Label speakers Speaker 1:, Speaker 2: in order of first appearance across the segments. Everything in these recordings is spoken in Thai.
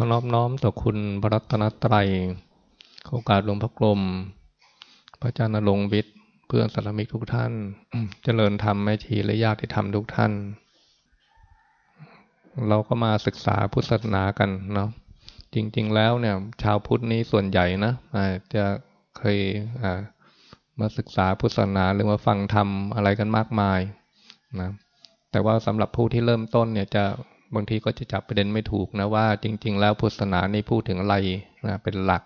Speaker 1: ขอนอบน้อมต่อคุณพระรัตนตรัยโอกาสหลวงพระกรมพระอาจารย์นรงวิทย์ เพื่อนสัตมิกทุกท่าน เจริญธรรมแม่ชีและญาติธรรมทุกท่าน เราก็มาศึกษาพุทธศาสนากันเนาะ จริง ๆ แล้วเนี่ย ชาวพุทธนี้ส่วนใหญ่นะจะเคยมาศึกษาพุทธศาสนาหรือมาฟังธรรมอะไรกันมากมายนะ แต่ว่าสำหรับผู้ที่เริ่มต้นเนี่ยจะ บางทีก็จะจับประเด็นไม่ถูกนะว่า จริง ๆ แล้วพุทธศาสนานี่พูดถึงอะไรนะเป็นหลัก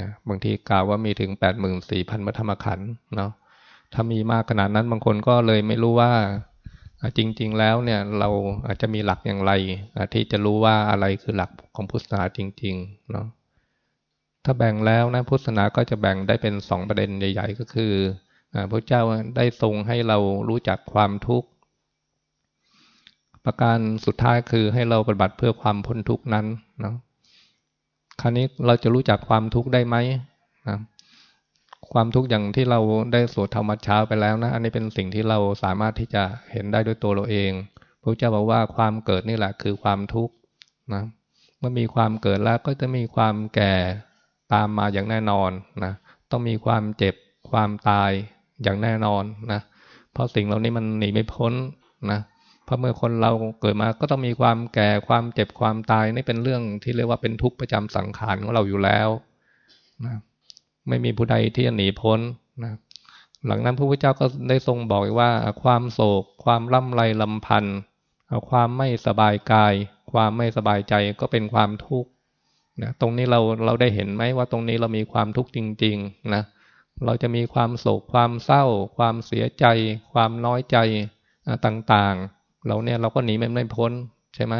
Speaker 1: นะบางทีกล่าวว่ามีถึงแปดหมื่นสี่พันมัธรรมขันธ์เนาะถ้ามีมากขนาดนั้นบางคนก็เลยไม่รู้ว่าจริง ๆ แล้วเนี่ยเราอาจจะมีหลักอย่างไรที่จะรู้ว่าอะไรคือหลักของพุทธศาสนาจริงๆเนาะถ้าแบ่งแล้วนะพุทธศาสนาก็จะแบ่งได้เป็นสองประเด็นใหญ่ ๆ ก็คือพระเจ้าได้ทรงให้เรารู้จักความทุกข์ ประการสุดท้ายคือให้เราปฏิบัติเพื่อความพ้นทุกข์นั้นนะคราวนี้เราจะรู้จักความทุกข์ได้ไหมนะความทุกข์อย่างที่เราได้สวดธรรมเช้าไปแล้วนะ อันนี้เป็นสิ่งที่เราสามารถที่จะเห็นได้ด้วยตัวเราเองพระเจ้าบอกว่าความเกิดนี่แหละคือความทุกข์นะเมื่อมีความเกิดแล้วก็จะมีความแก่ตามมาอย่างแน่นอนนะต้องมีความเจ็บความตายอย่างแน่นอนนะเพราะสิ่งเหล่านี้มันหนีไม่พ้นนะ เพราะเมื่อคนเราเกิดมาก็ต้องมีความแก่ความเจ็บความตายนี่เป็นเรื่องที่เรียกว่าเป็นทุกข์ประจำสังขารของเราอยู่แล้วนะไม่มีผู้ใดที่จะหนีพ้นนะหลังนั้นพระพุทธเจ้าก็ได้ทรงบอกว่า ความโศก ความล่ำไรลำพันธ์ความไม่สบายกาย ความไม่สบายใจก็เป็นความทุกข์นะตรงนี้เราเราได้เห็นไหมว่าตรงนี้เรามีความทุกข์จริงๆนะเราจะมีความโศกความเศร้า ความเสียใจ ความน้อยใจต่างๆ เราเนี่ยเราก็หนีมันไม่พ้นใช่ไหม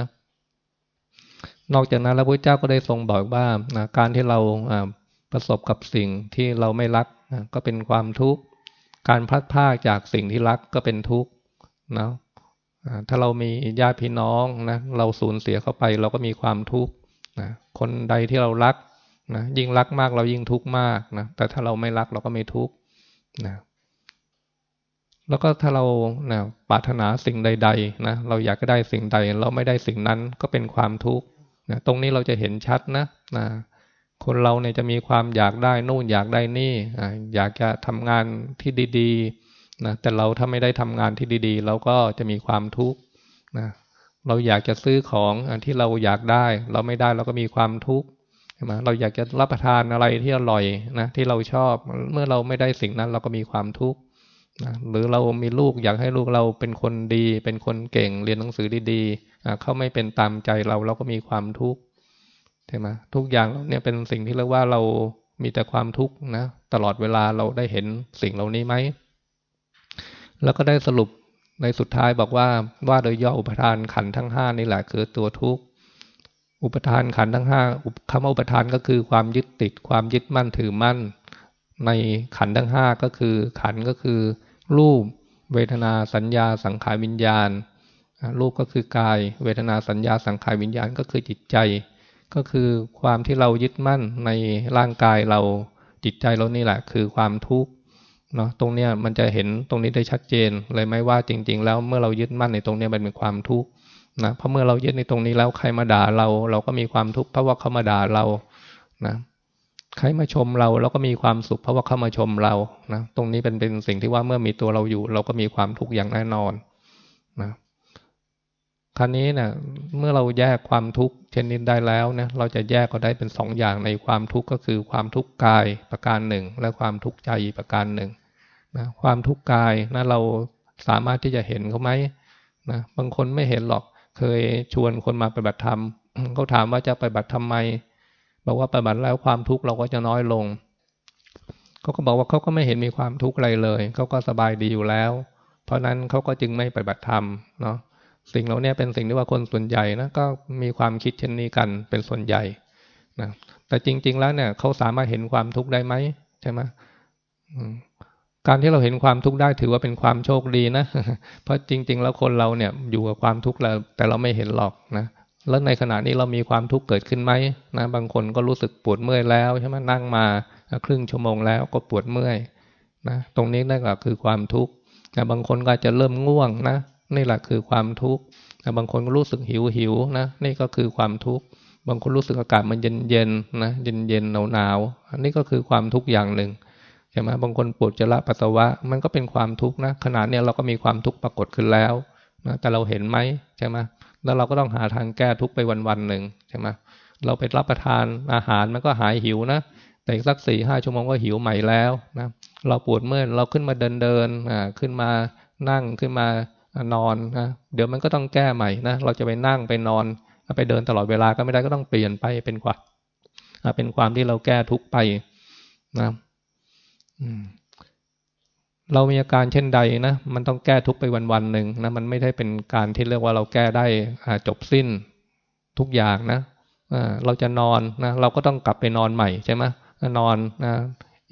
Speaker 1: นอกจากนั้นแล้วพระเจ้าก็ได้ทรงบอกว่าการที่เราประสบกับสิ่งที่เราไม่รักก็เป็นความทุกข์ การพลัดพรากจากสิ่งที่รักก็เป็นทุกข์นะถ้าเรามีญาติพี่น้องนะเราสูญเสียเข้าไป เราก็มีความทุกข์นะคนใดที่เรารักนะยิ่งรักมากเรายิ่งทุกข์มากนะแต่ถ้าเราไม่รักเราก็ไม่ทุกข์นะ แล้วก็ถ้าเรานะปรารถนาสิ่งใดๆนะเราอยากได้สิ่งใด เราไม่ได้สิ่งนั้นก็เป็นความทุกข์นะตรงนี้เราจะเห็นชัดนะนะคนเราเนี่ยจะมีความอยากได้นู่นอยากได้นี่อยากจะทำงานที่ดีๆนะแต่เราถ้าไม่ได้ทำงานที่ดีๆ เราก็จะมีความทุกข์นะเราอยากจะซื้อของอที่เราอยากได้ เราไม่ได้เราก็มีความทุกข์ใช่ไหมเราอยากจะรับประทานอะไรที่อร่อยนะที่เราชอบ เมื่อเราไม่ได้สิ่งนั้นเราก็มีความทุกข์ นะหรือเรามีลูกอยากให้ลูกเราเป็นคนดี เป็นคนเก่งเรียนหนังสือดีๆเขาไม่เป็นตามใจเราเราก็มีความทุกข์ใช่ไหมทุกอย่างเนี่ยเป็นสิ่งที่เรียกว่าเรามีแต่ความทุกข์นะตลอดเวลาเราได้เห็นสิ่งเหล่านี้ไหมแล้วก็ได้สรุปในสุดท้ายบอกว่าว่าโดยย่ออุปทานขันทั้งห้านี่แหละคือตัวทุกข์อุปทานขันทั้งห้าคำว่าอุปทานก็คือความยึดติด ความยึดมั่นถือมั่น ในขันทั้งห้าก็คือ ขันก็คือ รูป เวทนาสัญญาสังขารวิญญาณ รูปก็คือกาย เวทนาสัญญาสังขารวิญญาณก็คือจิตใจ ก็คือความที่เรายึดมั่นในร่างกายเราจิตใจเรานี่แหละ คือความทุกข์เนาะตรงเนี้ยมันจะเห็นตรงนี้ได้ชัดเจน เลยไม่ว่าจริง ๆ แล้วเมื่อเรายึดมั่นในตรงนี้มันเป็นความทุกข์นะเพราะเมื่อเรายึดในตรงนี้แล้วใครมาด่าเรา เราก็มีความทุกข์เพราะว่าเขามาด่าเรานะ ใครมาชมเราเราก็มีความสุขเพราะว่าเขามาชมเรานะตรงนี้เป็นเป็นสิ่งที่ว่าเมื่อมีตัวเราอยู่ เราก็มีความทุกข์อย่างแน่นอนนะคราวนี้เนะเมื่อเราแยกความทุกข์เช่นนี้ได้แล้วเนะเราจะแยกก็ได้เป็นสองอย่างในความทุกข์ก็คือความทุกข์กายประการหนึ่ง และความทุกข์ใจประการหนึ่งนะความทุกข์กายนะเราสามารถที่จะเห็นเขาไหมนะบางคนไม่เห็นหรอกเคยชวนคนมาปฏิบัติธรรมเขาถามว่าจะปฏิบัติทำไม บอกว่าปฏิบัติแล้วความทุกข์เราก็จะน้อยลงเขาก็บอกว่าเขาก็ไม่เห็นมีความทุกข์อะไรเลย เขาก็สบายดีอยู่แล้ว เพราะนั้นเขาก็จึงไม่ปฏิบัติธรรมเนาะสิ่งเหล่านี้เป็นสิ่งที่ว่าคนส่วนใหญ่นะก็มีความคิดเช่นนี้กันเป็นส่วนใหญ่นะแต่จริง ๆ แล้วเนี่ยเขาสามารถเห็นความทุกข์ได้ไหมใช่ไหมการที่เราเห็นความทุกข์ได้ถือว่าเป็นความโชคดีนะ เพราะจริง ๆ แล้วคนเราเนี่ยอยู่กับความทุกข์แล้วแต่เราไม่เห็นหรอกนะ แล้วในขณะนี้เรามีความทุกข์เกิดขึ้นไหมนะบางคนก็รู้สึกปวดเมื่อยแล้วใช่ไหมนั่งมาครึ่งชั่วโมงแล้วก็ปวดเมื่อยนะตรงนี้นั่นก็คือความทุกข์นะบางคนก็จะเริ่มง่วงนะนี่แหละคือความทุกข์นะบางคนก็รู้สึกหิวหิวนะนี่ก็คือความทุกข์บางคนรู้สึกอากาศมันเย็นเย็นนะเย็นเย็นหนาวหนาวอันนี้ก็คือความทุกข์อย่างหนึ่งใช่ไหมบางคนปวดจะละปัสสาวะ มันก็เป็นความทุกข์นะขนาดเนี้ยเราก็มีความทุกข์ปรากฏขึ้นแล้วนะแต่เราเห็นไหมใช่ไหม แล้วเราก็ต้องหาทางแก้ทุกไปวันวันหนึ่งใช่ไหมเราไปรับประทานอาหารมันก็หายหิวนะแต่อีกสักสี่ห้าชั่วโมงก็หิวใหม่แล้วนะเราปวดเมื่อเราขึ้นมาเดินเดินอ่าขึ้นมานั่งขึ้นมานอนนะเดี๋ยวมันก็ต้องแก้ใหม่นะเราจะไปนั่งไปนอนไปเดินตลอดเวลาก็ไม่ได้ก็ต้องเปลี่ยนไปเป็นกว่าเป็นความที่เราแก้ทุกไปนะ เรามีอาการเช่นใดนะมันต้องแก้ทุกไปวันวันหนึ่งนะมันไม่ได้เป็นการที่เรียกว่าเราแก้ได้จบสิ้นทุกอย่างนะเราจะนอนนะเราก็ต้องกลับไปนอนใหม่ใช่ไหมนอนนะ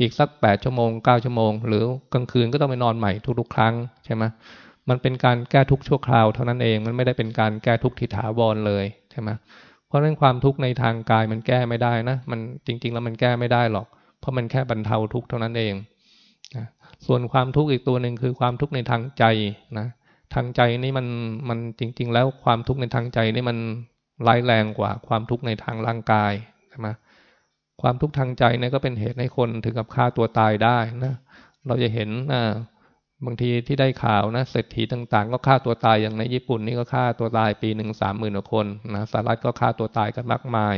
Speaker 1: อีกสักแปดชั่วโมงเก้าชั่วโมง หรือกลางคืนก็ต้องไปนอนใหม่ทุกๆครั้งใช่ไหมมันเป็นการแก้ทุกชั่วคราวเท่านั้นเองมันไม่ได้เป็นการแก้ทุกทิถาวรเลยใช่ไหมเพราะฉะนั้นความทุกข์ในทางกายมันแก้ไม่ได้นะมันจริง ๆ แล้วมันแก้ไม่ได้หรอก เพราะมันแค่บรรเทาทุกข์เท่านั้นเอง นะส่วนความทุกข์อีกตัวหนึ่งคือความทุกข์ในทางใจนะทางใจนี่มันมันจริง ๆ แล้วความทุกข์ในทางใจนี่มันร้ายแรงกว่าความทุกข์ในทางร่างกายใช่ไหมความทุกข์ทางใจเนี่ยก็เป็นเหตุให้คนถึงกับฆ่าตัวตายได้นะเราจะเห็นนะบางทีที่ได้ข่าวนะเศรษฐีต่าง ๆ ก็ฆ่าตัวตายอย่างในญี่ปุ่นนี่ก็ฆ่าตัวตายปีหนึ่งสามหมื่นกว่าคนนะสหรัฐก็ฆ่าตัวตายกันมากมาย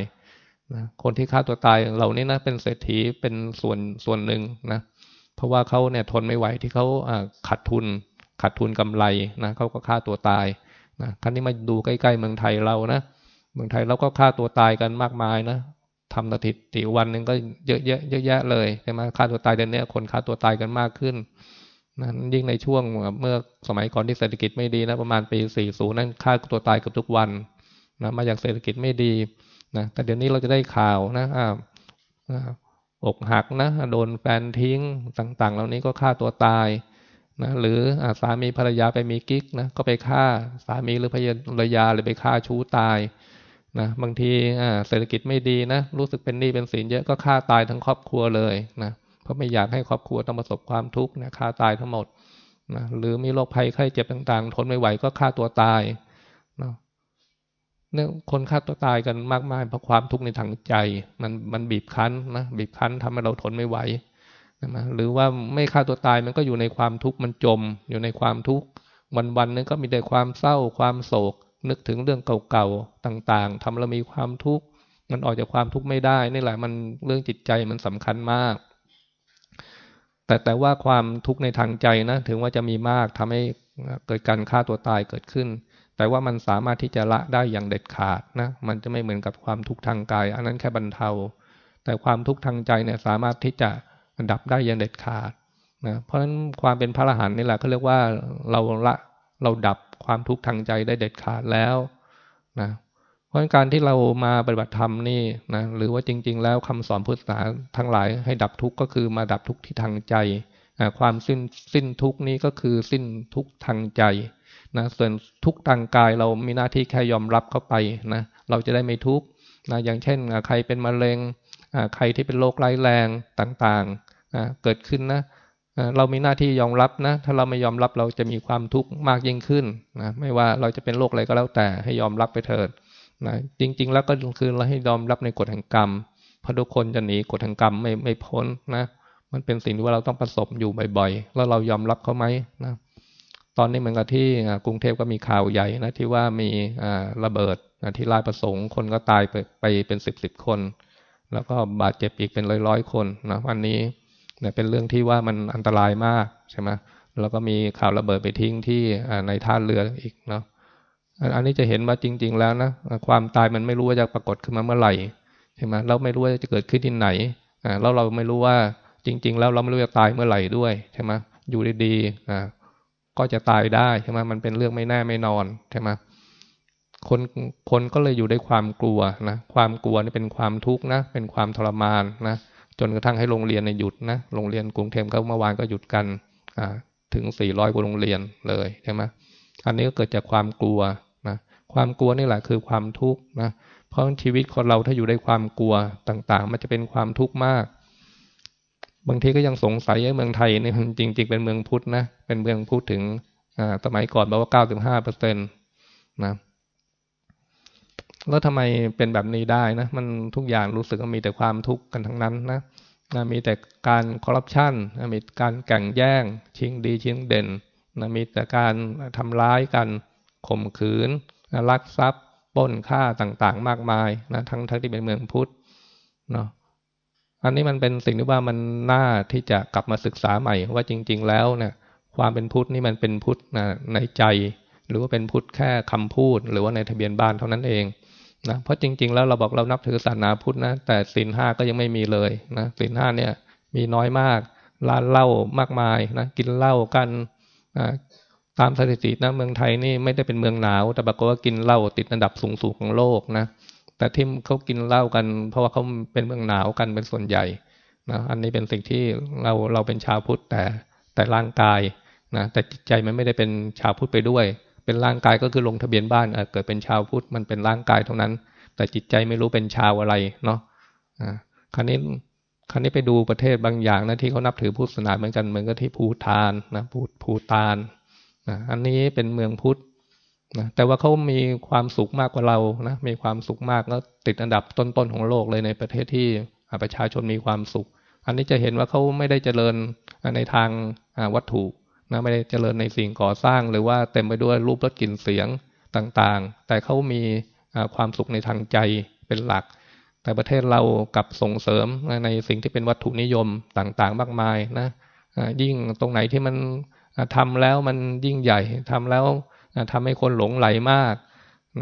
Speaker 1: นะคนที่ฆ่าตัวตายเหล่านี้นะเป็นเศรษฐีเป็นส่วนส่วนหนึ่งนะ เพราะว่าเขาเนี่ยทนไม่ไหวที่เขาขาดทุนขาดทุนกำไรนะเขาก็ฆ่าตัวตายนะครั้นี้มาดูใกล้ๆเมืองไทยเรานะเมืองไทยเราก็ฆ่าตัวตายกันมากมายนะทำสถิติวันหนึ่งก็เยอะแยะเยอะแยะเลยใช่ไหมฆ่าตัวตายเดือนนี้คนฆ่าตัวตายกันมากขึ้นนั้นยิ่งในช่วงเมื่อสมัยก่อนที่เศรษฐกิจไม่ดีนะประมาณปี 40 นั่นฆ่าตัวตายกับทุกวันนะมาจากเศรษฐกิจไม่ดีนะแต่เดี๋ยวนี้เราจะได้ข่าวนะอ่า อกหักนะโดนแฟนทิ้งต่างๆ เหล่านี้ก็ฆ่าตัวตายนะหรืออสามีภรรยาไปมีกิ๊กนะก็ไปฆ่าสามีหรือภรรยาหรือไปฆ่าชู้ตายนะบางทีเศรษฐกิจไม่ดีนะรู้สึกเป็นหนี้เป็นสินเยอะก็ฆ่าตายทั้งครอบครัวเลยนะเพราะไม่อยากให้ครอบครัวต้องประสบความทุกข์นะฆ่าตายทั้งหมดนะหรือมีโรคภัยไข้เจ็บต่างๆ ทนไม่ไหวก็ฆ่าตัวตาย เนี่ยคนฆ่าตัวตายกันมากมายเพราะความทุกข์ในทางใจ มันมันบีบคั้นนะบีบคั้นทำให้เราทนไม่ไหวนะหรือว่าไม่ฆ่าตัวตายมันก็อยู่ในความทุกข์มันจม อยู่ในความทุกข์วันๆนึงก็มีแต่ความเศร้าความโศก นึกถึงเรื่องเก่าๆต่างๆทำเรามีความทุกข์มันออกจากความทุกข์ไม่ได้นี่แหละมันเรื่องจิตใจมันสำคัญมาก แต่แต่ว่าความทุกข์ในทางใจนะถึงว่าจะมีมากทำให้เกิดการฆ่าตัวตายเกิดขึ้น แต่ว่ามันสามารถที่จะละได้อย่างเด็ดขาดนะ มันจะไม่เหมือนกับความทุกข์ทางกาย อันนั้นแค่บรรเทา แต่ความทุกข์ทางใจเนี่ยสามารถที่จะดับได้อย่างเด็ดขาดนะ เพราะฉะนั้นความเป็นพระอรหันต์นี่แหละเขาเรียกว่าเราละเราดับความทุกข์ทางใจได้เด็ดขาดแล้วนะ เพราะการที่เรามาปฏิบัติธรรมนี่นะหรือว่าจริง ๆ แล้วคำสอนพุทธศาสนาทั้งหลายให้ดับทุกข์ก็คือมาดับทุกข์ที่ทางใจ ความสิ้นสิ้นทุกข์นี้ก็คือสิ้นทุกข์ทางใจ นะส่วนทุกทางกายเรามีหน้าที่แค่ยอมรับเข้าไปนะเราจะได้ไม่ทุกข์นะอย่างเช่นใครเป็นมะเร็งใครที่เป็นโรคร้ายแรงต่างๆนะเกิดขึ้นนะเรามีหน้าที่ยอมรับนะถ้าเราไม่ยอมรับเราจะมีความทุกข์มากยิ่งขึ้นนะไม่ว่าเราจะเป็นโรคอะไรก็แล้วแต่ให้ยอมรับไปเถิดนะจริง ๆ แล้วก็คือเราให้ยอมรับในกฎแห่งกรรมเพราะทุกคนจะหนีกฎแห่งกรรมไม่ไม่พ้นนะมันเป็นสิ่งที่ว่าเราต้องประสบอยู่บ่อยๆ แล้วเรายอมรับเขาไหมนะ ตอนนี้เหมือนกับที่กรุงเทพก็มีข่าวใหญ่นะที่ว่ามีระเบิดที่ลายประสงค์คนก็ตายไปไปเป็นสิบสิบคน แล้วก็บาดเจ็บอีกเป็นร้อยร้อยคนนะวันนี้เนี่ยเป็นเรื่องที่ว่ามันอันตรายมากใช่ไหมแล้วก็มีข่าวระเบิดไปทิ้งที่ในท่าเรืออีกเนาะอันนี้จะเห็นว่าจริง ๆ แล้วนะความตายมันไม่รู้ว่าจะปรากฏขึ้นมาเมื่อไหร่ใช่ไหมเราไม่รู้ว่าจะเกิดขึ้นที่ไหนอ่าแล้วเราไม่รู้ว่าจริง ๆ แล้วเราไม่รู้จะตายเมื่อไหร่ด้วยใช่ไหมอยู่ดีๆอ่า ก็จะตายได้ใช่ไหมมันเป็นเรื่องไม่แน่ไม่นอนใช่ไหมคนคนก็เลยอยู่ด้วยความกลัวนะความกลัวนี่เป็นความทุกข์นะ เป็นความทรมานนะจนกระทั่งให้โรงเรียนในหยุดนะโรงเรียนกรุงเทพเขาเมื่อวานก็หยุดกันอ่าถึงสี่ร้อยกว่าโรงเรียนเลยใช่ไหมอันนี้ก็เกิดจากความกลัวนะความกลัวนี่แหละคือความทุกข์นะเพราะชีวิตคนเราถ้าอยู่ในความกลัวต่างๆ มันจะเป็นความทุกข์มาก บางทีก็ยังสงสัยว่าเมืองไทยนี่จริง ๆ เป็นเมืองพุทธนะเป็นเมืองพูดถึงสมัยก่อนบอกว่าเก้าสิบห้าเปอร์เซ็นตนะแล้วทำไมเป็นแบบนี้ได้นะ มันทุกอย่างรู้สึกว่ามีแต่ความทุกข์กันทั้งนั้นนะนะมีแต่การคอร์รัปชันนะมีการแก่งแย่ง ชิงดีชิงเด่นนะมีแต่การทำร้ายกันข่มขืนนะลักทรัพย์ป้นฆ่าต่างๆ มากมายนะทั้งทั้งที่เป็นเมืองพุทธเนาะ อันนี้มันเป็นสิ่งที่ว่ามันน่าที่จะกลับมาศึกษาใหม่ ว่าจริง ๆ แล้วเนี่ยความเป็นพุทธนี่มันเป็นพุทธนะในใจ หรือว่าเป็นพุทธแค่คำพูด หรือว่าในทะเบียนบ้านเท่านั้นเองนะเพราะจริง ๆ แล้วเราบอกเรานับถือศาสนาพุทธนะแต่ศีลห้าก็ยังไม่มีเลยนะศีลห้าเนี่ยมีน้อยมากร้านเหล้ามากมายนะกินเหล้ากันนะตามสถิตินะเมืองไทยนี่ไม่ได้เป็นเมืองหนาว แต่บอกว่ากินเหล้าติดอันดับสูงสุดของโลกนะ แต่ที่เขากินเหล้ากัน เพราะว่าเขาเป็นเมืองหนาวกันเป็นส่วนใหญ่นะอันนี้เป็นสิ่งที่เราเราเป็นชาวพุทธแต่แต่ร่างกายนะแต่จิตใจมันไม่ได้เป็นชาวพุทธไปด้วย เป็นร่างกายก็คือลงทะเบียนบ้านเกิดเป็นชาวพุทธมันเป็นร่างกายเท่านั้น แต่จิตใจไม่รู้เป็นชาวอะไรเนาะคราวนี้คราวนี้ไปดูประเทศบางอย่างนะที่เขานับถือพุทธศาสนาเหมือนกันเหมือนกับที่ภูทานนะภูภูตานนะอันนี้เป็นเมืองพุทธ นะแต่ว่าเขามีความสุขมากกว่าเรานะมีความสุขมากแล้วติดอันดับต้นๆของโลกเลยในประเทศที่ประชาชนมีความสุข อันนี้จะเห็นว่าเขาไม่ได้เจริญในทางวัตถุนะไม่ได้เจริญในสิ่งก่อสร้าง หรือว่าเต็มไปด้วยรูปรสกลิ่นเสียงต่างๆ แต่เขามีความสุขในทางใจเป็นหลัก แต่ประเทศเรากับส่งเสริมในสิ่งที่เป็นวัตถุนิยมต่างๆ มากมายนะยิ่งตรงไหนที่มันทำแล้วมันยิ่งใหญ่ทำแล้ว ทำให้คนหลงไหลมาก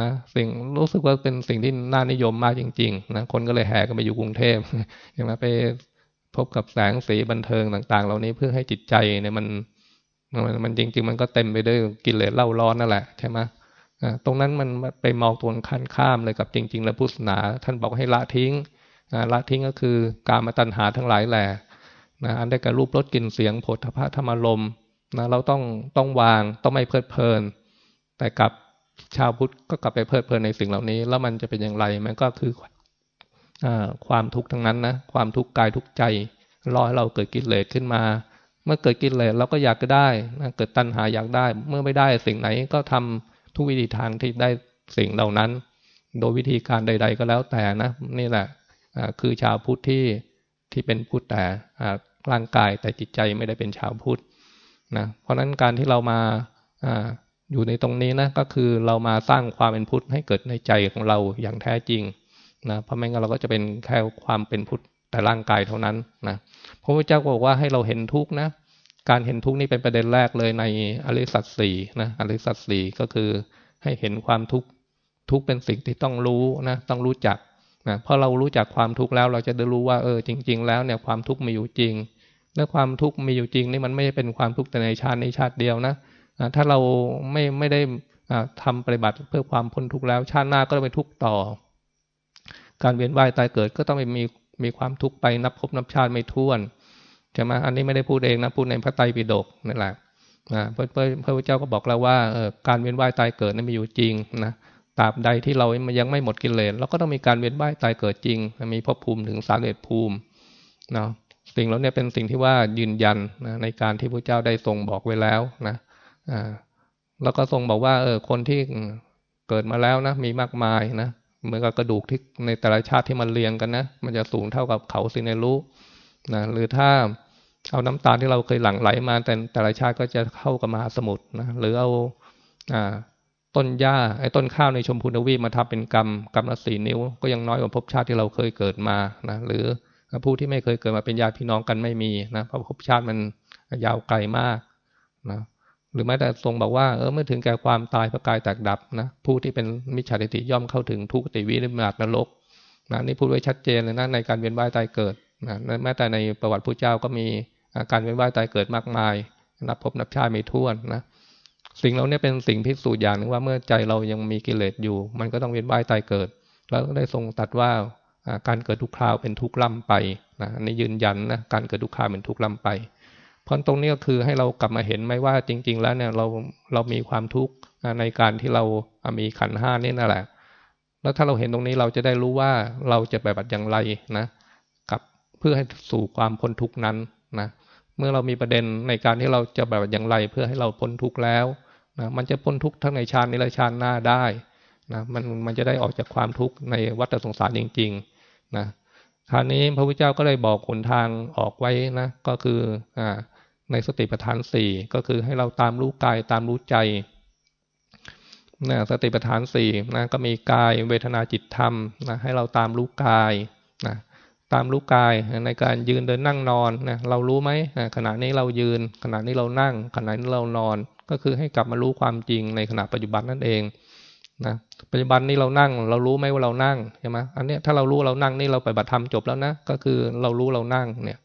Speaker 1: นะสิ่งรู้สึกว่าเป็นสิ่งที่น่านิยมมากจริงๆนะคนก็เลยแห่กันไปอยู่กรุงเทพอย่างนั้นไปพบกับแสงสีบันเทิงต่าง ๆ เหล่านี้เพื่อให้จิตใจเนี่ยมันมันจริง ๆ มันก็เต็มไปด้วยกิเลสเล่าร้อนนั่นแหละใช่ไหมตรงนั้นมันไปมองตัวขั้นข้ามเลยกับจริง ๆ แล้วพุทธศาสนา ท่านบอกให้ละทิ้งละทิ้งก็คือการมาตัณหาทั้งหลายแหละนะอันได้กับรูปรสกลิ่นเสียงโผฏฐะธรรมลมนะเราต้องต้องวางต้องไม่เพลิดเพลิน แต่กับชาวพุทธก็กลับไปเพลิดเพลินในสิ่งเหล่านี้ แล้วมันจะเป็นอย่างไรมันก็คืออความทุกข์ทั้งนั้นนะความทุกข์กายทุกข์ใจรอให้เราเกิดกิเลสขึ้นมา เมื่อเกิดกิเลสเราก็อยากก็ได้นะเกิดตัณหาอยากได้ เมื่อไม่ได้สิ่งไหนก็ทำทุกวิธีทางที่ได้สิ่งเหล่านั้น โดยวิธีการใด ๆ ก็แล้วแต่นะนี่แหละคือชาวพุทธที่ที่เป็นพุทธแต่ร่างกายแต่จิตใจไม่ได้เป็นชาวพุทธนะเพราะนั้นการที่เรามา อยู่ในตรงนี้นะก็คือเรามาสร้างความเป็นพุทธให้เกิดในใจของเราอย่างแท้จริงนะเพราะไม่งั้นเราก็จะเป็นแค่ความเป็นพุทธแต่ร่างกายเท่านั้นนะพระพุทธเจ้าบอกว่าให้เราเห็นทุกข์นะการเห็นทุกข์นี่เป็นประเด็นแรกเลยในอริสัตสีนะอริสัตสีก็คือให้เห็นความทุกข์ทุกข์เป็นสิ่งที่ต้องรู้นะต้องรู้จักนะพราะเรารู้จักความทุกข์แล้วเราจะได้รู้ว่าเออจริง ๆ แล้วเนี่ยความทุกข์มีอยู่จริงและความทุกข์มีอยู่จริงนี่มันไม่เป็นความทุกข์แต่ในชาติในชาติเดียวนะ ถ้าเราไม่ไม่ได้ทำปฏิบัติเพื่อความพ้นทุกข์แล้ว ชาติหน้าก็จะไปทุกข์ต่อ การเวียนว่ายตายเกิดก็ต้องมีมีความทุกข์ไปนับพบนับชาติไม่ท้วนใช่ไหมอันนี้ไม่ได้พูดเองนะพูดในพระไตรปิฎกนั่นแหละพระพระพุทธเจ้าก็บอกแล้วว่าการเวียนว่ายตายเกิดนั้นมีอยู่จริงนะตราบใดที่เรายังไม่หมดกิเลสเราก็ต้องมีการเวียนว่ายตายเกิดจริง มีภพภูมิถึงสามเอ็ดภูมิเนาะสิ่งเหล่านี้เป็นสิ่งที่ว่ายืนยันนะในการที่พระเจ้าได้ทรงบอกไว้แล้วนะ แล้วก็ทรงบอกว่า เออ คนที่เกิดมาแล้วนะมีมากมายนะเหมือนกับกระดูกที่ในแต่ละชาติที่มันเรียงกันนะมันจะสูงเท่ากับเขาสินเนรุนะหรือถ้าเอาน้ำตาลที่เราเคยหลั่งไหลมา แต่แต่ละชาติก็จะเข้ากับมหาสมุทรนะหรือเอาอ่าต้นหญ้าไอ้ต้นข้าวในชมพูนวีมาทำเป็นกรรมกรรมละสี่นิ้ว ก็ยังน้อยกว่าภพชาติที่เราเคยเกิดมานะหรือผู้ที่ไม่เคยเกิดมาเป็นญาติพี่น้องกันไม่มีนะเพราะภพชาติมันยาวไกลมากนะ หรือแม้แต่ทรงบอกว่าเออเมื่อถึงแก่ความตายพระกายแตกดับนะผู้ที่เป็นมิจฉาทิฏฐิย่อมเข้าถึงทุกติวิริมาตนรกนะนี่พูดไว้ชัดเจนเลยนะในการเวียนว่ายตายเกิดนะแม้แต่ในประวัติพระเจ้าก็มีการเวียนว่ายตายเกิดมากมาย นับพบนับชาติไม่ท้วนนะสิ่งเหล่านี้เป็นสิ่งพิสูจน์อย่างหนึ่งว่าเมื่อใจเรายังมีกิเลสอยู่ มันก็ต้องเวียนว่ายตายเกิด แล้วก็ได้ทรงตัดว่าการเกิดทุกคราวเป็นทุกล่ำไปนะอันนี้ยืนยันนะการเกิดทุกคราวเป็นทุกล่ำไป ราะตรงนี้ก็คือให้เรากลับมาเห็นไหมว่าจริง ๆ แล้วเนี่ยเราเรามีความทุกข์ในการที่เรามีขันห้านี่นั่นแหละ แล้วถ้าเราเห็นตรงนี้เราจะได้รู้ว่าเราจะปฏิบัติอย่างไรนะกับเพื่อให้สู่ความพ้นทุกข์นั้นนะเมื่อเรามีประเด็นในการที่เราจะปฏิบัติอย่างไร เพื่อให้เราพ้นทุกข์แล้วนะมันจะพ้นทุกข์ทั้งในชาตินี้และชาติหน้าได้นะมันมันจะได้ออกจากความทุกข์ในวัฏสงสารจริงๆนะคราวนี้พระพุทธเจ้าก็เลยบอกหนทางออกไว้นะก็คืออ่า ในสติปัฏฐานสี่ก็คือให้เราตามรู้กายตามรู้ใจนะสติปัฏฐานสี่นะก็มีกายเวทนาจิตธรรมนะให้เราตามรู้กายนะตามรู้กายในการยืนเดินนั่งนอนนะเรารู้ไหมขณะนี้เรายืน ขณะนี้เรานั่ง ขณะนี้เรานอน ก็คือให้กลับมารู้ความจริงในขณะปัจจุบันนั่นเองนะปัจจุบันนี้เรานั่ง เรารู้ไหมว่าเรานั่งใช่ไหมอันนี้ถ้าเรารู้เรานั่งนี่เราไปบัตรธรรมจบแล้วนะก็คือเรารู้เรานั่งเนี่ย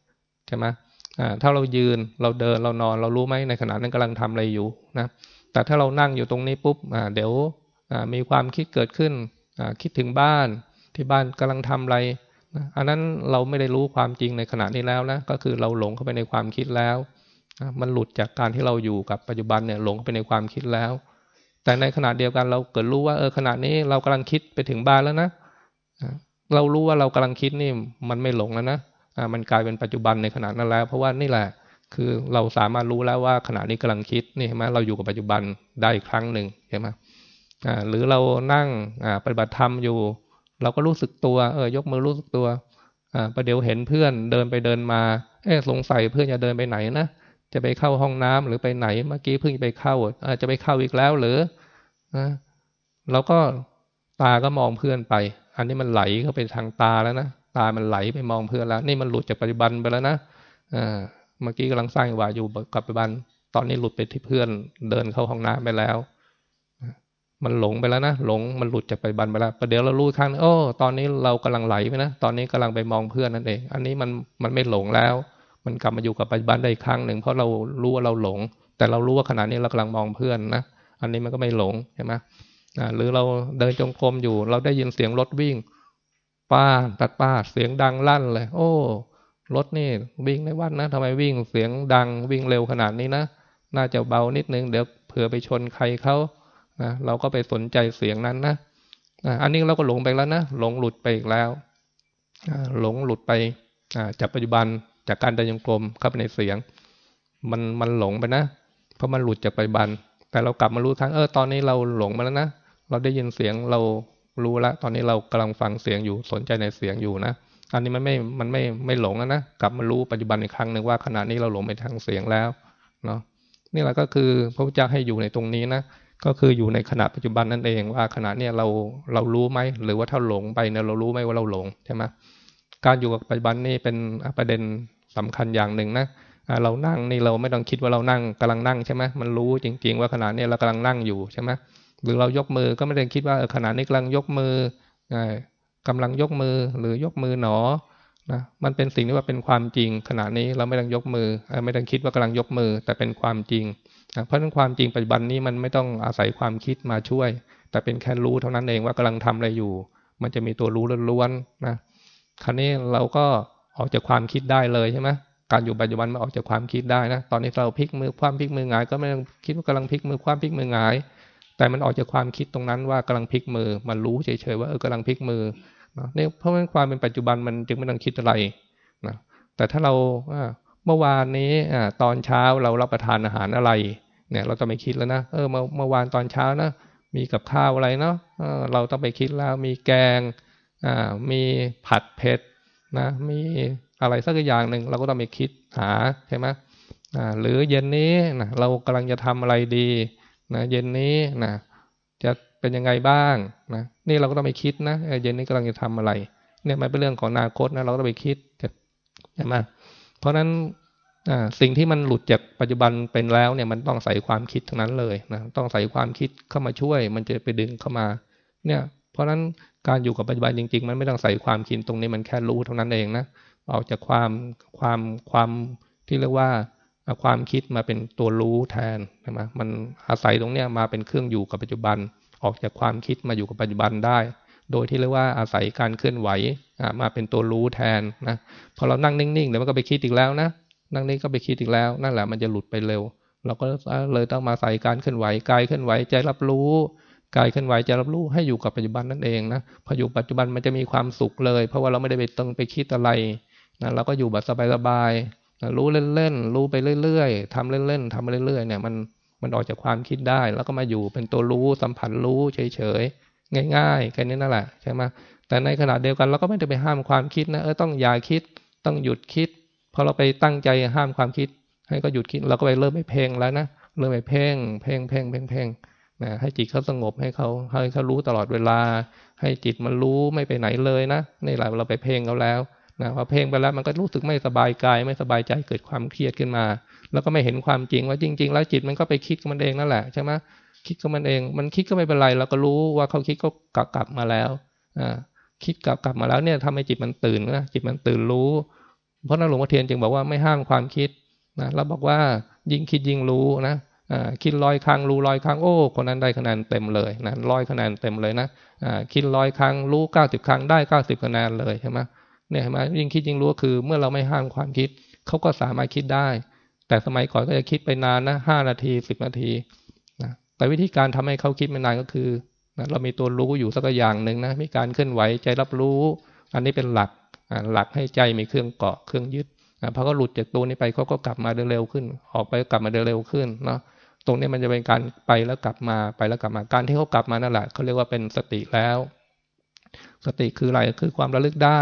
Speaker 1: ใช่ไหม ถ้าเรายืนเราเดินเรานอนเรารู้ไหมในขณะนั้นกำลังทำอะไรอยู่นะแต่ถ้าเรานั่งอยู่ตรงนี้ปุ๊บอ่าเดี๋ยวมีความคิดเกิดขึ้นคิดถึงบ้านที่บ้านกำลังทำอะไรอันนั้นเราไม่ได้รู้ความจริงในขณะนี้แล้วนะก็คือเราหลงเข้าไปในความคิดแล้วมันหลุดจากการที่เราอยู่กับปัจจุบันเนี่ยหลงเข้าไปในความคิดแล้ว แต่ในขณะเดียวกันเราเกิดรู้ว่าเออขณะนี้เรากำลังคิดไปถึงบ้านแล้วนะเรารู้ว่าเรากำลังคิดนี่มันไม่หลงแล้วนะ มันกลายเป็นปัจจุบันในขณะนั้นแล้ว เพราะว่านี่แหละ คือเราสามารถรู้แล้วว่าขณะนี้กำลังคิดนี่ใช่ไหมเราอยู่กับปัจจุบันได้อีกครั้งหนึ่งใช่ไหมหรือเรานั่งปฏิบัติธรรมอยู่ เราก็รู้สึกตัวเออยกมือรู้สึกตัวประเดี๋ยวเห็นเพื่อนเดินไปเดินมาเออสงสัยเพื่อนจะเดินไปไหนนะจะไปเข้าห้องน้ำหรือไปไหนเมื่อกี้เพิ่งไปเข้าอาจจะไปเข้าอีกแล้วหรือนะเราก็ตาก็มองเพื่อนไป อันนี้มันไหลเข้าไปทางตาแล้วนะ ตามันไหลไปมองเพื่อนแล้ว นี่มันหลุดจากปัจจุบันไปแล้วนะอ่าเมื่อกี้กำลังสร้างว่าอยู่กับปัจจุบัน ตอนนี้หลุดไปที่เพื่อนเดินเข้าห้องน้ำไปแล้ว มันหลงไปแล้วนะหลงมันหลุดจากปัจจุบันไปแล้วประเดี๋ยวเรารู้ครั้งโอ้ตอนนี้เรากำลังไหลไปนะตอนนี้กำลังไปมองเพื่อนนั่นเอง อันนี้มันมันไม่หลงแล้ว มันกลับมาอยู่กับปัจจุบันได้อีกครั้งหนึ่งเพราะเรารู้ว่าเราหลง แต่เรารู้ว่าขณะนี้เรากำลังมองเพื่อนนะอันนี้มันก็ไม่หลงใช่ไหมหรือเราเดินจงกรมอยู่ เราได้ยินเสียงรถวิ่ง ป้าตัดป้าเสียงดังลั่นเลย โอ้รถนี่วิ่งในวัดนะทำไมวิ่งเสียงดังวิ่งเร็วขนาดนี้นะน่าจะเบานิดนึงเดี๋ยวเผื่อไปชนใครเขานะเราก็ไปสนใจเสียงนั้นนะอันนี้เราก็หลงไปแล้วนะหลงหลุดไปอีกแล้วหลงหลุดไปจากปัจจุบันจากการเดินยงกลมเข้าไปในเสียง มันมันหลงไปนะเพราะมันหลุดจากปัจจุบัน แต่เรากลับมารู้ครั้งเออตอนนี้เราหลงมาแล้วนะเราได้ยินเสียงเรา รู้แล้วตอนนี้เรากำลังฟังเสียงอยู่สนใจในเสียงอยู่นะ อันนี้มันไม่ มันไม่ไม่หลงนะ กลับมารู้ปัจจุบันอีกครั้งหนึ่งว่าขณะนี้เราหลงไปทางเสียงแล้วเนาะนี่แหละก็คือพระพุทธเจ้าให้อยู่ในตรงนี้นะก็คืออยู่ในขณะปัจจุบันนั่นเองว่าขณะเนี้ยเราเรารู้ไหมหรือว่าถ้าหลงไปเนี่ยเรารู้ไหมว่าเราหลงใช่ไหมการอยู่กับปัจจุบันนี่เป็นประเด็นสำคัญอย่างหนึ่งนะเรานั่งนี่เราไม่ต้องคิดว่าเรานั่งกำลังนั่งใช่ไหมมันรู้จริง ๆ ว่าขณะนี้เรากำลังนั่งอยู่ใช่ไหม หรือเรายกมือก็ไม่ได้คิดว่าขณะนี้กำลังยกมือกำลังยกมือหรือยกมือหนอนะมันเป็นสิ่งที่ว่าเป็นความจริง ขณะนี้เราไม่ต้องยกมือ ไม่ต้องคิดว่ากำลังยกมือ แต่เป็นความจริงนะเพราะฉะนั้นความจริงปัจจุบันนี้มันไม่ต้องอาศัยความคิดมาช่วย แต่เป็นแค่รู้เท่านั้นเองว่ากำลังทำอะไรอยู่ มันจะมีตัวรู้ล้วนๆนะคราวนี้เราก็ออกจากความคิดได้เลยใช่ไหมการอยู่ปัจจุบันมันออกจากความคิดได้นะ ตอนนี้เราพลิกมือคว่ำพลิกมือหงาย ก็ไม่ต้องคิดว่ากำลังพลิกมือคว่ำพลิกมือหงาย แต่มันออกจากความคิดตรงนั้นว่ากำลังพลิกมือ มันรู้เฉยๆว่าเออกำลังพลิกมือเนี่ยเพราะว่าความเป็นปัจจุบันมันจึงไม่ต้องคิดอะไรนะแต่ถ้าเราเมื่อวานนี้ตอนเช้าเรารับประทานอาหารอะไร เนี่ย เราจะไม่คิดแล้วนะเออเมื่อเมื่อวานตอนเช้านะมีกับข้าวอะไรเนาะเราต้องไปคิดแล้วมีแกงมีผัดเผ็ดนะมีอะไรสักอย่างหนึ่งเราก็ต้องไปคิดหาใช่ไหมหรือเย็นนี้นะเรากำลังจะทำอะไรดี นะเย็นนี้นะจะเป็นยังไงบ้างนะนี่เราก็ต้องไปคิดนะเย็นนี้กำลังจะทำอะไร เนี่ยมันเป็นเรื่องของอนาคตนะเราก็ต้องไปคิดใช่ไหมเพราะฉะนั้นสิ่งที่มันหลุดจากปัจจุบันเป็นแล้วเนี่ยมันต้องใส่ความคิดทั้งนั้นเลยนะต้องใส่ความคิดเข้ามาช่วย มันจะไปดึงเข้ามา เนี่ย เพราะฉะนั้นการอยู่กับปัจจุบันจริง ๆ มันไม่ต้องใส่ความคิดตรงนี้มันแค่รู้เท่านั้นเองนะออกจากความความความที่เรียกว่า เอาความคิดมาเป็นตัวรู้แทนใช่ไหมมันอาศัยตรงเนี้ยมาเป็นเครื่องอยู่กับปัจจุบัน ออกจากความคิดมาอยู่กับปัจจุบันได้ โดยที่เรียกว่าอาศัยการเคลื่อนไหวมาเป็นตัวรู้แทนนะพอเรานั่งนิ่งๆเดี๋ยวมันก็ไปคิดอีกแล้วนะนั่งนิ่งก็ไปคิดอีกแล้วนั่นแหละมันจะหลุดไปเร็ว เราก็เลยต้องมาใส่การเคลื่อนไหวกายเคลื่อนไหวใจรับรู้กายเคลื่อนไหวใจรับรู้ให้อยู่กับปัจจุบันนั่นเองนะพออยู่ปัจจุบันมันจะมีความสุขเลย เพราะว่าเราไม่ได้ไปต้องไปคิดอะไรนะเราก็อยู่แบบสบายๆ รู้เล่นๆ รู้ไปเรื่อยๆทำเล่นๆทำไปเรื่อยๆเนี่ยมันมันออกจากความคิดได้ แล้วก็มาอยู่เป็นตัวรู้สัมผัสรู้เฉยๆง่ายๆแค่นี้นั่นแหละใช่ไหมแต่ในขณะเดียวกันเราก็ไม่ได้ไปห้ามความคิดนะเออต้องอย่าคิดต้องหยุดคิดพอเราไปตั้งใจห้ามความคิด ให้ก็หยุดคิดเราก็ไปเริ่มไปเพ่งแล้วนะเริ่มไปเพ่งเพ่งเพ่งเพ่งเพ่งนะให้จิตเขาสงบให้เขาให้เขารู้ตลอดเวลา ให้จิตมันรู้ไม่ไปไหนเลยนะนี่แหละเราไปเพ่งเขาแล้ว นะพอเพ่งไปแล้วมันก็รู้สึกไม่สบายกายไม่สบายใจเกิดความเครียดขึ้นมา แล้วก็ไม่เห็นความจริงว่าจริง ๆ แล้วจิตมันก็ไปคิดกับมันเองนั่นแหละใช่ไหมคิดกับมันเอง มันคิดก็ไม่เป็นไรเราก็รู้ว่าเขาคิดก็กลับกลับมาแล้วอ่าคิดกลับกลับมาแล้วเนี่ยทำให้จิตมันตื่นนะจิตมันตื่นรู้ เพราะนั้นหลวงพ่อเทียนจึงบอกว่าไม่ห้ามความคิดนะแล้วบอกว่ายิ่งคิดยิ่งรู้นะคิดร้อยครั้งรู้ร้อยครั้งโอ้คนนั้นได้คะแนนเต็มเลยนะร้อยคะแนนเต็มเลยนะคิดร้อยครั้งรู้เก้าสิบครั้งได้เก้าสิบคะแนนเลยใช่ไหม เนี่ยใช่ไหมยิ่งคิดยิ่งรู้คือ เมื่อเราไม่ห้ามความคิดเขาก็สามารถคิดได้ แต่สมัยก่อนก็จะคิดไปนานนะห้านาทีสิบนาทีนะแต่วิธีการทำให้เขาคิดไม่นานก็คือนะเรามีตัวรู้อยู่สักอย่างหนึ่งนะมีการเคลื่อนไหวใจรับรู้ อันนี้เป็นหลักหลักให้ใจมีเครื่องเกาะเครื่องยึดพอเขาหลุดจากตัวนี้ไปเขาก็กลับมาเร็วขึ้น ออกไปกลับมาเร็วขึ้นเนาะตรงนี้มันจะเป็นการไปแล้วกลับมาไปแล้วกลับมาการที่เขากลับมานั่นแหละเขาเรียกว่าเป็นสติแล้ว สติคืออะไรคือความระลึกได้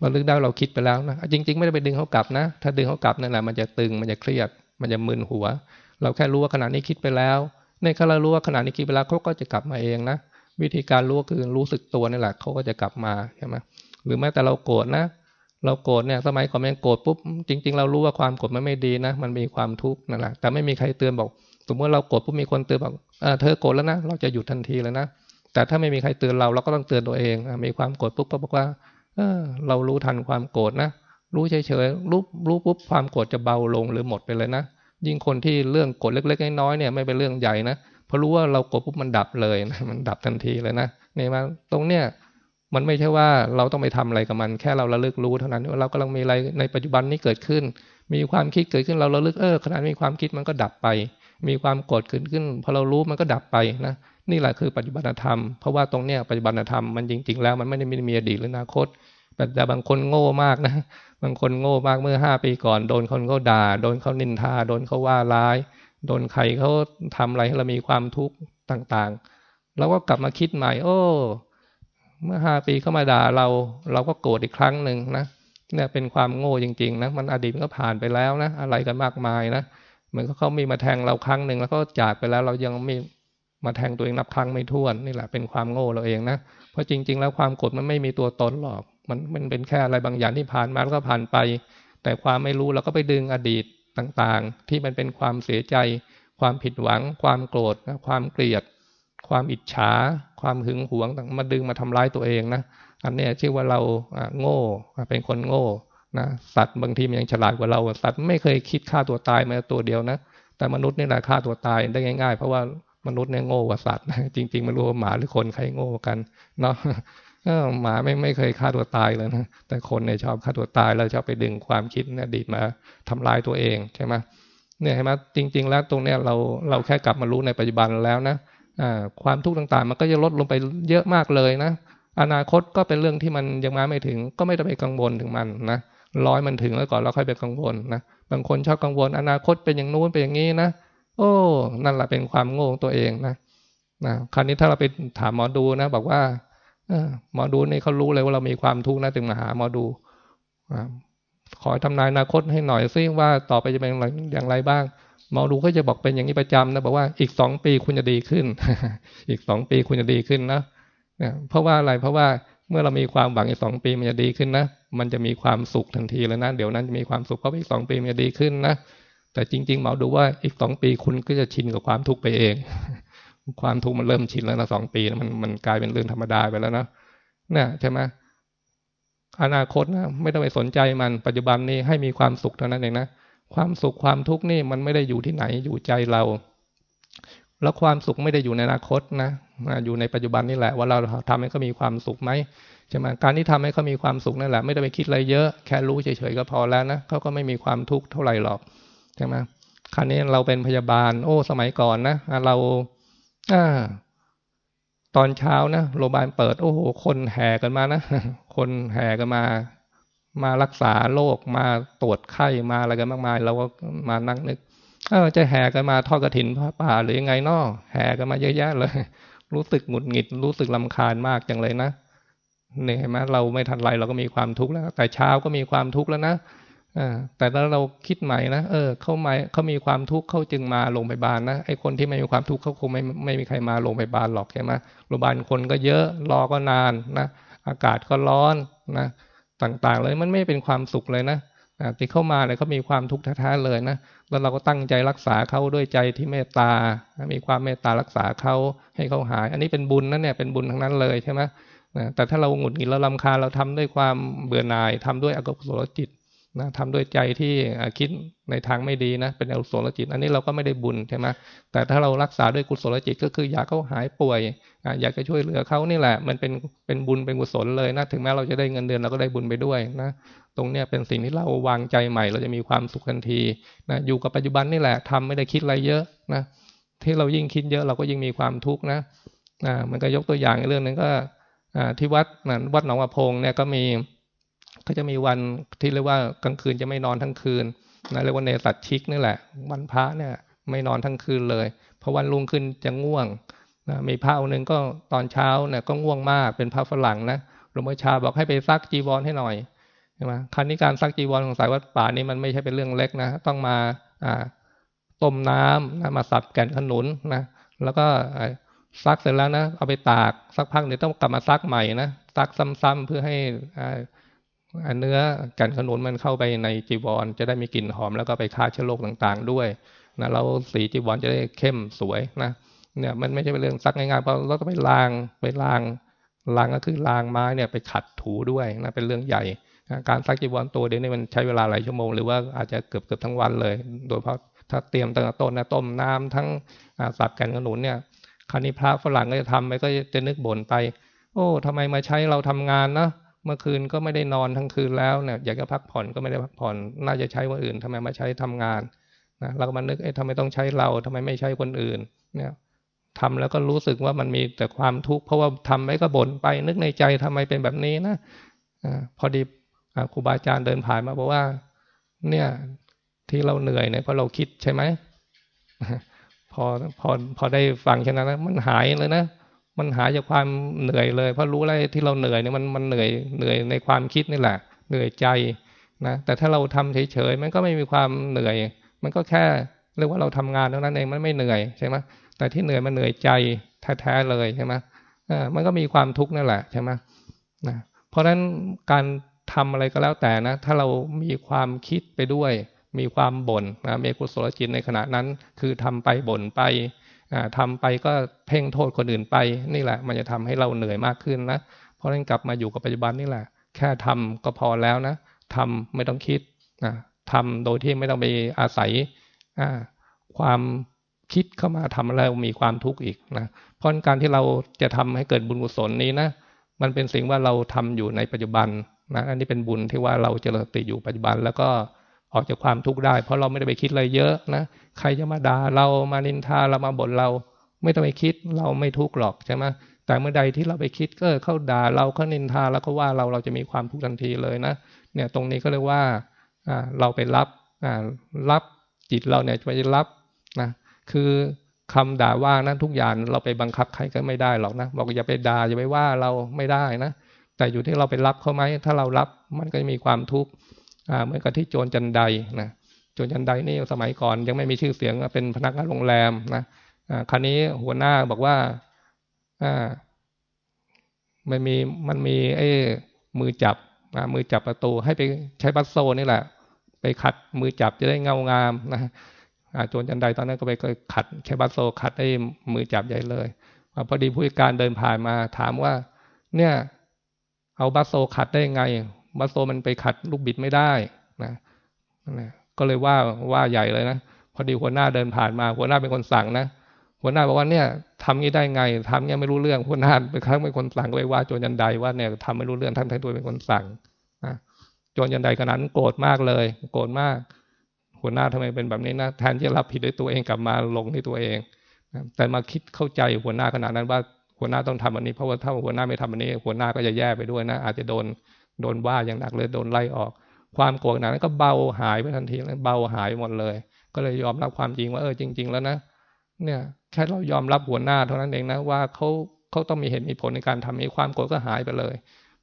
Speaker 1: เระลึกได้เราคิดไปแล้วนะจริง ๆ ไม่ได้ไปดึงเขากลับนะ ถ้าดึงเขากลับนั่นแหละมันจะตึงมันจะเครียด มันจะมึนหัว เราแค่รู้ว่าขณะนี้คิดไปแล้วในขณะรู้ว่าขณะนี้คิดไปแล้วเขาก็จะกลับมาเองนะวิธีการรู้คือรู้สึกตัวนี่แหละเขาก็จะกลับมาใช่ไหมหรือแม้แต่เราโกรธนะ เราโกรธเนี่ยสมัยก่อนแม่โกรธปุ๊บจริง ๆ เรารู้ว่าความโกรธมันไม่ดีนะ มันมีความทุกข์นั่นแหละแต่ไม่มีใครเตือนบอก สมมติเราโกรธปุ๊บมีคนเตือนบอกเธอโกรธแล้วนะ เราจะหยุดทันทีเลยนะแต่ถ้าไม่มีใครเตือนเราเราก็ต้องเตือนตัวเองมีความโกรธปุ๊บก็บอกว่า เออ เรารู้ทันความโกรธนะรู้เฉยๆรู้รู้ปุ๊บความโกรธจะเบาลงหรือหมดไปเลยนะยิ่งคนที่เรื่องโกรธเล็กๆน้อยๆเนี่ยไม่เป็นเรื่องใหญ่นะพอรู้ว่าเราโกรธปุ๊บมันดับเลยนะมันดับทันทีเลยนะนี่มาตรงเนี้ยมันไม่ใช่ว่าเราต้องไปทำอะไรกับมัน แค่เราระลึกรู้เท่านั้นว่าเรากำลังมีอะไรในปัจจุบันนี้เกิดขึ้น มีความคิดเกิดขึ้นเราระลึกเออขณะมีความคิดมันก็ดับไป มีความโกรธขึ้นขึ้นพอเรารู้มันก็ดับไปนะ นี่แหละคือปัจจุบันธรรม เพราะว่าตรงเนี้ยปัจจุบันธรรมมันจริง ๆ แล้วมันไม่ได้มีอดีตหรืออนาคต แต่บางคนโง่มากนะ บางคนโง่มากเมื่อห้าปีก่อน โดนคนเขาด่า โดนเขานินทา โดนเขาว่าร้าย โดนใครเขาทำอะไรให้เรามีความทุกข์ต่างๆ เราก็กลับมาคิดใหม่ โอ้ เมื่อห้าปีเข้ามาด่าเรา เราก็โกรธอีกครั้งหนึ่งนะเนี่ยเป็นความโง่จริงๆนะมันอดีตมันก็ผ่านไปแล้วนะ อะไรกันมากมายนะเหมือนเขามีมาแทงเราครั้งหนึ่งแล้วก็จากไปแล้วเรายังมี มาแทงตัวเองนับครั้งไม่ถ้วนนี่แหละเป็นความโง่เราเองนะเพราะจริง ๆ แล้วความโกรธมันไม่มีตัวตนหรอก มันมันเป็นแค่อะไรบางอย่างที่ผ่านมาแล้วก็ผ่านไป แต่ความไม่รู้เราก็ไปดึงอดีตต่างๆ ที่มันเป็นความเสียใจ ความผิดหวัง ความโกรธความเกลียด ความอิจฉา ความหึงหวงต่างมาดึงมาทำร้ายตัวเองนะอันนี้ชื่อว่าเราโง่เป็นคนโง่นะสัตว์บางทีมันยังฉลาดกว่าเราสัตว์ไม่เคยคิดฆ่าตัวตายมาตัวเดียวนะแต่มนุษย์นี่แหละฆ่าตัวตายได้ง่าย ๆ เพราะว่า มนุษย์เนี่ยโง่กว่าสัตว์จริงๆไม่รู้ว่าหมาหรือคนใครโง่กันเนาะหมาไม่ไม่เคยฆ่าตัวตายเลยนะแต่คนเนี่ยชอบฆ่าตัวตายแล้วชอบไปดึงความคิดอดีตมาทำลายตัวเองใช่ไหมเนี่ยใช่ไหมจริง ๆ แล้วตรงเนี้ยเราเราแค่กลับมารู้ในปัจจุบันแล้วนะอความทุกข์ต่างๆ มันก็จะลดลงไปเยอะมากเลยนะ อนาคตก็เป็นเรื่องที่มันยังมาไม่ถึง ก็ไม่ต้องไปกังวลถึงมันนะร้อยมันถึงแล้วก่อนเราค่อยไปกังวลนะบางคนชอบกังวล อนาคตเป็นอย่างนู้นเป็นอย่างนี้นะ โอ้ นั่นแหละเป็นความโง่ของตัวเองนะนะคราวนี้ถ้าเราไปถามหมอดูนะบอกว่าหมอดูนี่เขารู้เลยว่าเรามีความทุกข์นะถึงมาหาหมอดูขอทำนายอนาคตให้หน่อยซิว่าต่อไปจะเป็นอย่างไรบ้างหมอดูก็จะบอกเป็นอย่างนี้ประจำนะบอกว่าอีกสองปีคุณจะดีขึ้น อีกสองปีคุณจะดีขึ้นนะเพราะว่าอะไรเพราะว่าเมื่อเรามีความหวังอีกสองปีมันจะดีขึ้นนะมันจะมีความสุขทันทีแล้วนะเดี๋ยวนั้นจะมีความสุขเพราะอีกสองปีมันจะดีขึ้นนะ แต่จริง ๆ หมอดูว่าอีกสองปีคุณก็จะชินกับความทุกข์ไปเอง ความทุกข์มันเริ่มชินแล้วนะสองปีมันมันกลายเป็นเรื่องธรรมดาไปแล้วนะเนี่ยใช่ไหมอนาคตนะไม่ต้องไปสนใจมันปัจจุบันนี้ให้มีความสุขเท่านั้นเองนะความสุขความทุกข์นี่มันไม่ได้อยู่ที่ไหนอยู่ใจเรา แล้วความสุขไม่ได้อยู่ในอนาคตนะอยู่ในปัจจุบันนี่แหละ ว่าเราทำให้เขามีความสุขไหมใช่ไหมการที่ทำให้เขามีความสุขนั่นแหละ ไม่ได้ไปคิดอะไรเยอะ แค่รู้เฉยๆก็พอแล้วนะเขาก็ไม่มีความทุกข์เท่าไหร่หรอก ใช่ไหมครั้นี้เราเป็นพยาบาล โอ้ สมัยก่อนนะเราอ่าตอนเช้านะโรงพยาบาลเปิด โอ้โหคนแห่กันมานะคนแห่กันมา มารักษาโรคมาตรวจไข้มาอะไรกันมากมาย เราก็มานั่งนึก เออจะแห่กันมาทอดกระถินพระป่า หรือยังไงนาะแห่กันมาเยอะแยะเลย รู้สึกหงุดหงิด รู้สึกลำคาญมากจังเลยนะเนี่ยเห็นไหมเราไม่ทันไรเราก็มีความทุกข์แล้ว แต่เช้าก็มีความทุกข์แล้วนะ แต่ถ้าเราคิดใหม่นะ เออเขาไม่เขามีความทุกข์เขาจึงมาโรงพยาบาลนะ ไอ้คนที่ไม่มีความทุกข์เขาคงไม่ไม่มีใครมาโรงพยาบาลหรอกใช่ไหมโรงพยาบาลคนก็เยอะ รอก็นานนะ อากาศก็ร้อนนะ ต่างๆเลยมันไม่เป็นความสุขเลยนะที่เข้ามาเลยเขามีความทุกข์แท้ๆเลยนะ แล้วเราก็ตั้งใจรักษาเขาด้วยใจที่เมตตา มีความเมตตารักษาเขาให้เขาหาย อันนี้เป็นบุญนะเนี่ย เป็นบุญทั้งนั้นเลยใช่ไหมแต่ถ้าเราหงุดหงิดเราลำคาเราทำด้วยความเบื่อหน่ายทำด้วยอกุศลจิต นะทำด้วยใจที่คิดในทางไม่ดีนะ เป็นอกุศลจิต อันนี้เราก็ไม่ได้บุญใช่ไหมแต่ถ้าเรารักษาด้วยกุศลจิตก็คืออยากเขาหายป่วย อยากจะช่วยเหลือเขานี่แหละ มันเป็นเป็นบุญเป็นกุศลเลยนะ ถึงแม้เราจะได้เงินเดือนเราก็ได้บุญไปด้วยนะ ตรงเนี้ยเป็นสิ่งที่เราวางใจใหม่ เราจะมีความสุขทันทีนะ อยู่กับปัจจุบันนี่แหละทำไม่ได้คิดอะไรเยอะนะ ที่เรายิ่งคิดเยอะเราก็ยิ่งมีความทุกข์นะนะมันก็ยกตัวอย่างเรื่องนึงก็ที่วัดนะวัดหนองประพงเนี่ยก็มี ก็จะมีวันที่เรียกว่ากลางคืนจะไม่นอนทั้งคืนนะเรียกว่าเนสัตชิกนี่แหละ วันพระเนี่ยไม่นอนทั้งคืนเลย เพอวันรุ่งขึ้นจะง่วงนะมีพระองค์หนึ่งก็ตอนเช้าเนี่ยก็ง่วงมากเป็นพระฝรั่งนะหลวงพ่อชาบอกให้ไปซักจีวรให้หน่อยใช่ไหมครั้นี้การซักจีวรของสายวัดป่านี้มันไม่ใช่เป็นเรื่องเล็กนะต้องมาอ่าต้มน้ำนะมาสับแก่นขนุนนะแล้วก็ซักเสร็จแล้วนะเอาไปตากสักพักเดี๋ยวต้องกลับมาซักใหม่นะซักซ้ำๆเพื่อให้ อันเนื้อกันขนุนมันเข้าไปในจีวร จะได้มีกลิ่นหอมแล้วก็ไปฆ่าเชื้อโรคต่างๆ ด้วยนะเราสีจีวรจะได้เข้มสวยนะเนี่ยมันไม่ใช่เป็นเรื่องซักง่ายๆเพราะเราต้องไปล้างไปล้างล้างก็คือล้างไม้เนี่ยไปขัดถูด้วยนะเป็นเรื่องใหญ่การซักจีวรตัวเดียวนี่มันใช้เวลาหลายชั่วโมงหรือว่าอาจจะเกือบเกือบทั้งวันเลย โดยเพราะถ้าเตรียมตั้งแต่ต้นนะต้มน้ำทั้งสับแกนขนุนเนี่ยคราวนี้พระฝรั่งก็จะทำไปก็จะนึกบ่นไป โอ้ทำไมมาใช้เราทำงานนะ เมื่อคืนก็ไม่ได้นอนทั้งคืนแล้วเนี่ยอยากจะพักผ่อนก็ไม่ได้พักผ่อน น่าจะใช้คนอื่นทำไมมาใช้ทำงานนะเราก็มานึกเอ๊ะทำไมต้องใช้เราทำไมไม่ใช้คนอื่น เนี่ยทำแล้วก็รู้สึกว่ามันมีแต่ความทุกข์เพราะว่าทำไม่ก็บ่นไปนึกในใจทำไมเป็นแบบนี้นะอพอดีครูบาอาจารย์เดินผ่านมาบอกว่า เนี่ยที่เราเหนื่อยเนี่ยเพราะเราคิดใช่ไหมพอพอพอได้ฟังแค่นั้นนะมันหายเลยนะ มันหายจากความเหนื่อยเลย เพราะรู้อะไรที่เราเหนื่อยเนี่ยมันมันเหนื่อยเหนื่อยในความคิดนี่แหละ เหนื่อยใจนะแต่ถ้าเราทำเฉยๆมันก็ไม่มีความเหนื่อย มันก็แค่เรียกว่าเราทำงานเท่านั้นเองมันไม่เหนื่อยใช่ไหมแต่ที่เหนื่อยมันเหนื่อยใจแท้ๆเลยใช่ไหมอ่ามันก็มีความทุกข์นั่นแหละใช่ไหมนะเพราะฉะนั้นการทำอะไรก็แล้วแต่นะ ถ้าเรามีความคิดไปด้วย มีความบ่นนะมีกุศลจิตในขณะนั้น คือทำไปบ่นไป ทำไปก็เพ่งโทษคนอื่นไปนี่แหละ มันจะทำให้เราเหนื่อยมากขึ้นนะเพราะฉะนั้นกลับมาอยู่กับปัจจุบันนี่แหละ แค่ทำก็พอแล้วนะทำไม่ต้องคิดนะทำโดยที่ไม่ต้องไปอาศัยความคิดเข้ามาทำแล้วมีความทุกข์อีกนะเพราะการที่เราจะทำให้เกิดบุญกุศลนี้นะมันเป็นสิ่งว่าเราทำอยู่ในปัจจุบันนะอันนี้เป็นบุญที่ว่าเราเจริญติอยู่ปัจจุบัน แล้วก็ ออกจากความทุกข์ได้ เพราะเราไม่ได้ไปคิดอะไรเยอะนะใครจะมาด่าเรามานินทาเรามาบ่นเรา ไม่ต้องไปคิดเราไม่ทุกข์หรอกใช่ไหมแต่เมื่อใดที่เราไปคิดก็เข้าด่าเราเขานินทาแล้วก็ว่าเราเราจะมีความทุกข์ทันทีเลยนะเนี่ยตรงนี้ก็เรียกว่าอ่าเราไปรับอ่ารับจิตเราเนี่ยไปรับนะคือคำด่าว่านั้นทุกอย่างเราไปบังคับใครก็ไม่ได้หรอกนะบอกอย่าไปด่าอย่าไปว่าเราไม่ได้นะแต่อยู่ที่เราไปรับเขาไหมถ้าเรารับมันก็จะมีความทุกข์ เหมือนกับที่โจรจันไดนะโจรจันไดนี่สมัยก่อนยังไม่มีชื่อเสียงเป็นพนักงานโรงแรมนะคราวนี้หัวหน้าบอกว่าอ่ามันมีมันมีไอ้มือจับมือจับประตูให้ไปใช้บัสโซนี่แหละ ไปขัดมือจับจะได้เงางามนะโจรจันไดตอนนั้นก็ไปขัดใช้บัสโซขัดไอ้มือจับใหญ่เลยพอดีผู้การเดินผ่านมาถามว่า เนี่ย เอาบัสโซขัดได้ไง บัสโซมันไปขัดลูกบิดไม่ได้นะนะก็เลยว่าว่าใหญ่เลยนะพอดีหัวหน้าเดินผ่านมาหัวหน้าเป็นคนสั่งนะหัวหน้าบอกว่าเนี่ยทำงี้ได้ไงทำงี้ไม่รู้เรื่องหัวหน้าเป็นครั้งเป็นคนสั่งเลยว่าโจรยันใดว่าเนี่ยทำไม่รู้เรื่องทั้งทั้งตัวเป็นคนสั่งนะโจรยันใดขนาดนั้นโกรธมากเลย โกรธมาก หัวหน้าทำไมเป็นแบบนี้นะแทนที่จะรับผิดด้วยตัวเองกลับมาลงที่ตัวเองแต่มาคิดเข้าใจหัวหน้าขนาดนั้นว่าหัวหน้าต้องทำอันนี้เพราะว่าถ้าหัวหน้าไม่ทำอันนี้ หัวหน้าก็จะแย่ไปด้วยนะ อาจจะโดน โดนว่าอย่างหนักเลยโดนไล่ออก ความโกรธนั้นก็เบาหายไปทันทีเลยเบาหายหมดเลย ก็เลยยอมรับความจริงว่าเออจริง ๆ แล้วนะเนี่ยแค่เรายอมรับหัวหน้าเท่านั้นเองนะว่าเขาเขาต้องมีเหตุมีผลในการทำให้ความโกรธก็หายไปเลย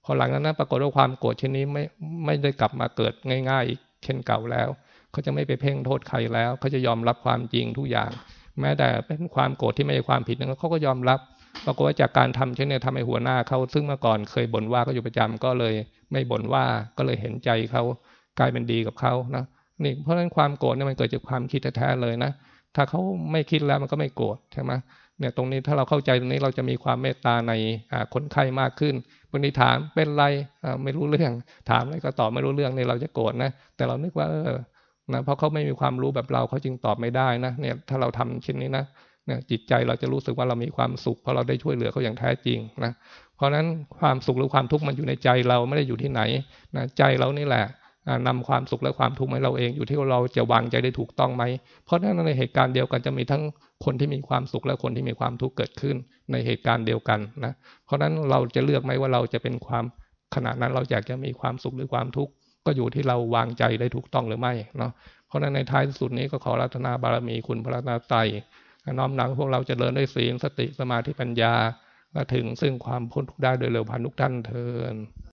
Speaker 1: พอหลังนั้นปรากฏว่าความโกรธชนิดนี้ไม่ไม่ได้กลับมาเกิดง่ายๆอีกเช่นเก่าแล้วเขาจะไม่ไปเพ่งโทษใครแล้วเขาจะยอมรับความจริงทุกอย่าง แม้แต่เป็นความโกรธที่ไม่ใช่ความผิดนั้นเขาก็ยอมรับปรากฏว่าจากการทำเช่นนี้ทำให้หัวหน้าเขาซึ่งเมื่อก่อนเคยบ่นว่าเขาอยู่ประจำก็เลย ไม่บ่นว่าก็เลยเห็นใจเขากลายเป็นดีกับเขานะนี่เพราะฉะนั้นความโกรธเนี่ยมันเกิดจากความคิดแท้ๆเลยนะถ้าเขาไม่คิดแล้วมันก็ไม่โกรธใช่ไหมเนี่ยตรงนี้ถ้าเราเข้าใจตรงนี้เราจะมีความเมตตาในคนไข้มากขึ้นบางทีถามเป็นไรไม่รู้เรื่อง ถามอะไรก็ตอบไม่รู้เรื่องเนี่ยเราจะโกรธนะแต่เรานึกว่าเออนะเพราะเขาไม่มีความรู้แบบเราเขาจึงตอบไม่ได้นะเนี่ยถ้าเราทำเช่นนี้นะ นี่ยจิตใจเราจะรู้สึกว่าเรามีความสุขเพราะเราได้ช่วยเหลือเขาอย่างแท้จริงนะเพราะฉะนั้นความสุขหรือความทุกข์มันอยู่ในใจเราไม่ได้อยู่ที่ไหนนะใจเรานี่แหละนำความสุขและความทุกข์ให้เราเองอยู่ที่เราจะวางใจได้ถูกต้องไหม เพราะฉะนั้นในเหตุการณ์เดียวกันจะมีทั้งคนที่มีความสุขและคนที่มีความทุกข์เกิดขึ้นในเหตุการณ์เดียวกันนะเพราะฉะนั้นเราจะเลือกไหมว่าเราจะเป็นความขณะนั้นเราอยากจะมีความสุขหรือความทุกข์ก็อยู่ที่เราวางใจได้ถูกต้องหรือไม่เนาะเพราะฉะนั้นในท้ายสุดนี้ก็ขอรัตนาบารมีคุณพระนาไต น้อมนำพวกเราจะเริญด้วยศีลสติสมาธิปัญญาและถึงซึ่งความพ้นทุกข์ได้โดยเร็วพันทุกท่านเทิน